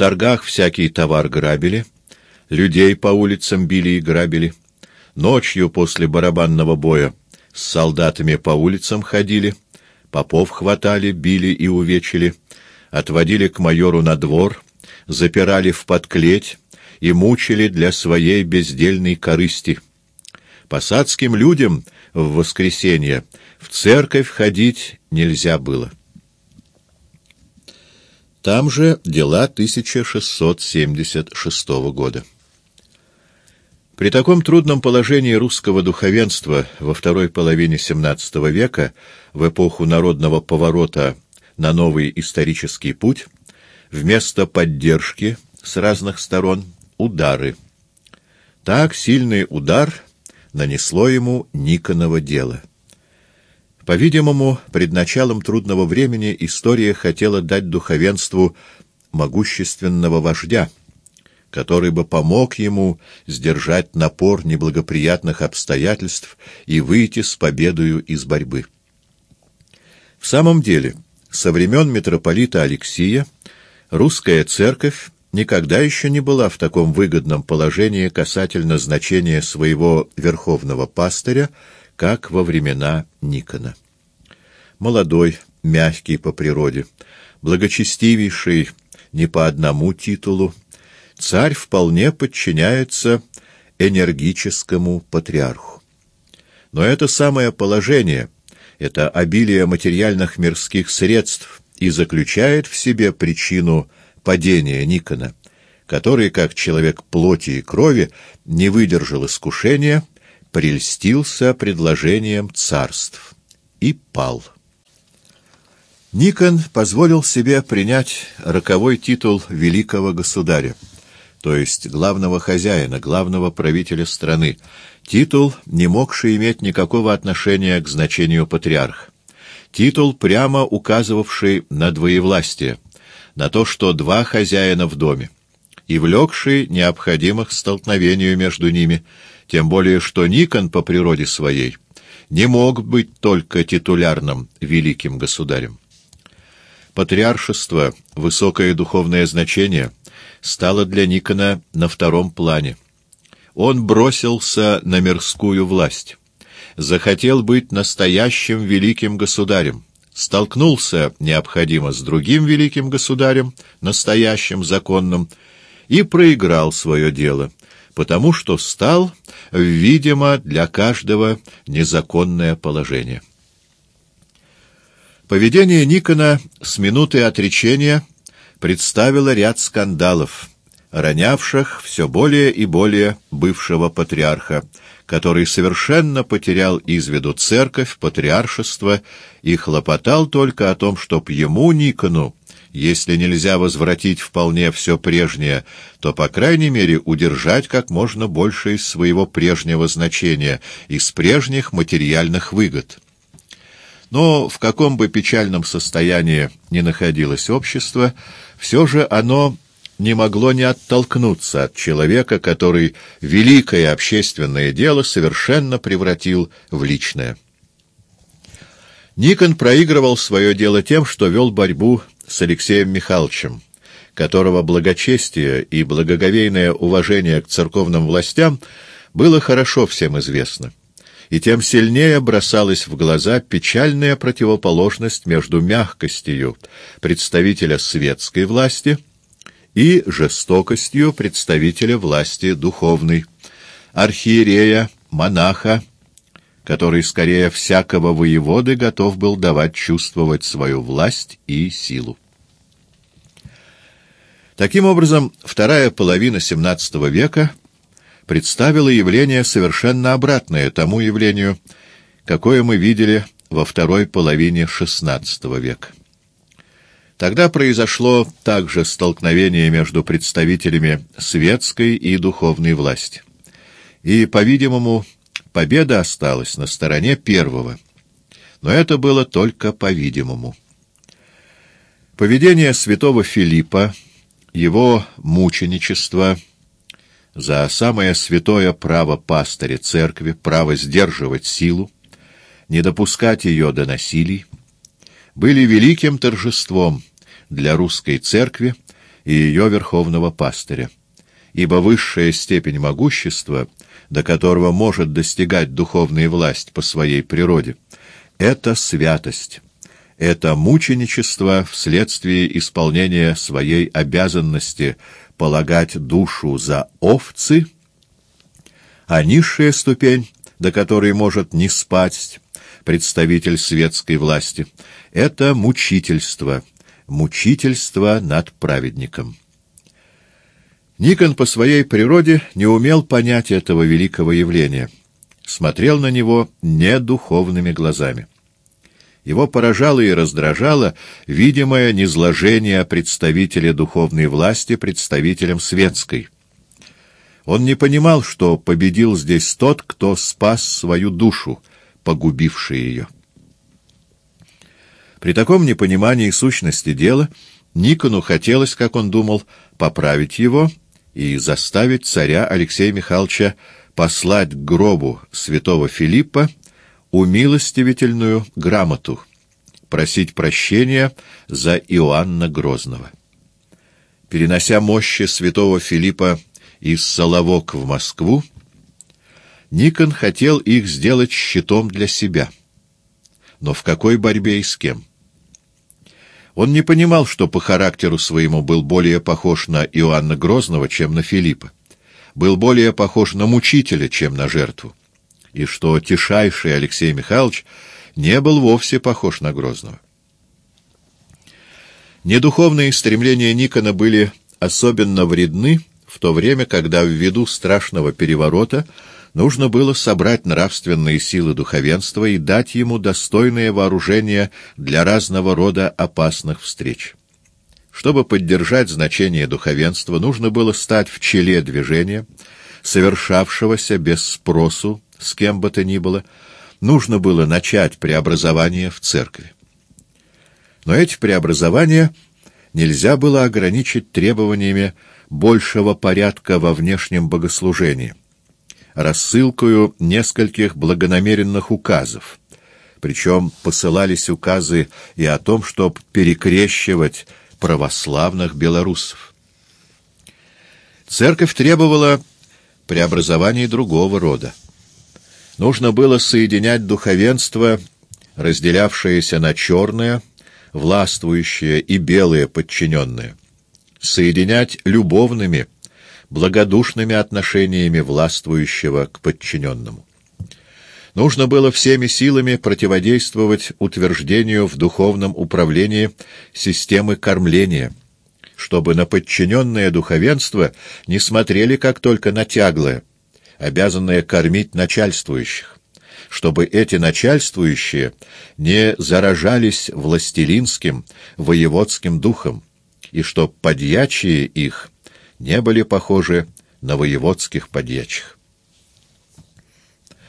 торгах всякий товар грабили, людей по улицам били и грабили, ночью после барабанного боя с солдатами по улицам ходили, попов хватали, били и увечили, отводили к майору на двор, запирали в подклеть и мучили для своей бездельной корысти. Посадским людям в воскресенье в церковь ходить нельзя было. Там же дела 1676 года. При таком трудном положении русского духовенства во второй половине XVII века, в эпоху народного поворота на новый исторический путь, вместо поддержки с разных сторон — удары. Так сильный удар нанесло ему Никоново дело. По-видимому, пред началом трудного времени история хотела дать духовенству могущественного вождя — который бы помог ему сдержать напор неблагоприятных обстоятельств и выйти с победою из борьбы. В самом деле, со времен митрополита Алексия русская церковь никогда еще не была в таком выгодном положении касательно значения своего верховного пастыря, как во времена Никона. Молодой, мягкий по природе, благочестивейший не по одному титулу, царь вполне подчиняется энергическому патриарху. Но это самое положение, это обилие материальных мирских средств и заключает в себе причину падения Никона, который, как человек плоти и крови, не выдержал искушения, прельстился предложением царств и пал. Никон позволил себе принять роковой титул великого государя то есть главного хозяина, главного правителя страны, титул, не могший иметь никакого отношения к значению патриарх. Титул, прямо указывавший на двоевластие, на то, что два хозяина в доме, и влекший необходимых столкновению между ними, тем более что Никон по природе своей не мог быть только титулярным великим государем. Патриаршество, высокое духовное значение — стало для Никона на втором плане. Он бросился на мирскую власть, захотел быть настоящим великим государем, столкнулся необходимо с другим великим государем, настоящим, законным, и проиграл свое дело, потому что стал, видимо, для каждого незаконное положение. Поведение Никона с минуты отречения — представила ряд скандалов, ронявших все более и более бывшего патриарха, который совершенно потерял из виду церковь, патриаршество и хлопотал только о том, чтоб ему, Никону, если нельзя возвратить вполне все прежнее, то, по крайней мере, удержать как можно больше из своего прежнего значения, из прежних материальных выгод. Но в каком бы печальном состоянии ни находилось общество, все же оно не могло не оттолкнуться от человека, который великое общественное дело совершенно превратил в личное. Никон проигрывал свое дело тем, что вел борьбу с Алексеем Михайловичем, которого благочестие и благоговейное уважение к церковным властям было хорошо всем известно и тем сильнее бросалась в глаза печальная противоположность между мягкостью представителя светской власти и жестокостью представителя власти духовной, архиерея, монаха, который скорее всякого воеводы готов был давать чувствовать свою власть и силу. Таким образом, вторая половина XVII века представило явление совершенно обратное тому явлению, какое мы видели во второй половине XVI века. Тогда произошло также столкновение между представителями светской и духовной власти. И, по-видимому, победа осталась на стороне первого. Но это было только по-видимому. Поведение святого Филиппа, его мученичество — за самое святое право пастыря церкви, право сдерживать силу, не допускать ее до насилий, были великим торжеством для русской церкви и ее верховного пастыря. Ибо высшая степень могущества, до которого может достигать духовная власть по своей природе, — это святость, это мученичество вследствие исполнения своей обязанности полагать душу за овцы, а низшая ступень, до которой может не спать представитель светской власти, это мучительство, мучительство над праведником. Никон по своей природе не умел понять этого великого явления, смотрел на него недуховными глазами. Его поражало и раздражало видимое низложение представителя духовной власти представителем светской. Он не понимал, что победил здесь тот, кто спас свою душу, погубивший ее. При таком непонимании сущности дела Никону хотелось, как он думал, поправить его и заставить царя Алексея Михайловича послать к гробу святого Филиппа умилостивительную грамоту, просить прощения за Иоанна Грозного. Перенося мощи святого Филиппа из Соловок в Москву, Никон хотел их сделать щитом для себя. Но в какой борьбе и с кем? Он не понимал, что по характеру своему был более похож на Иоанна Грозного, чем на Филиппа, был более похож на мучителя, чем на жертву и что тишайший Алексей Михайлович не был вовсе похож на Грозного. Недуховные стремления Никона были особенно вредны в то время, когда ввиду страшного переворота нужно было собрать нравственные силы духовенства и дать ему достойное вооружение для разного рода опасных встреч. Чтобы поддержать значение духовенства, нужно было стать в челе движения, совершавшегося без спросу с кем бы то ни было, нужно было начать преобразование в церкви. Но эти преобразования нельзя было ограничить требованиями большего порядка во внешнем богослужении, рассылкою нескольких благонамеренных указов, причем посылались указы и о том, чтобы перекрещивать православных белорусов. Церковь требовала преобразований другого рода. Нужно было соединять духовенство, разделявшееся на черное, властвующее и белое подчиненное, соединять любовными, благодушными отношениями властвующего к подчиненному. Нужно было всеми силами противодействовать утверждению в духовном управлении системы кормления, чтобы на подчиненное духовенство не смотрели как только на тяглое, обязанные кормить начальствующих, чтобы эти начальствующие не заражались властелинским, воеводским духом, и чтоб подьячие их не были похожи на воеводских подьячих.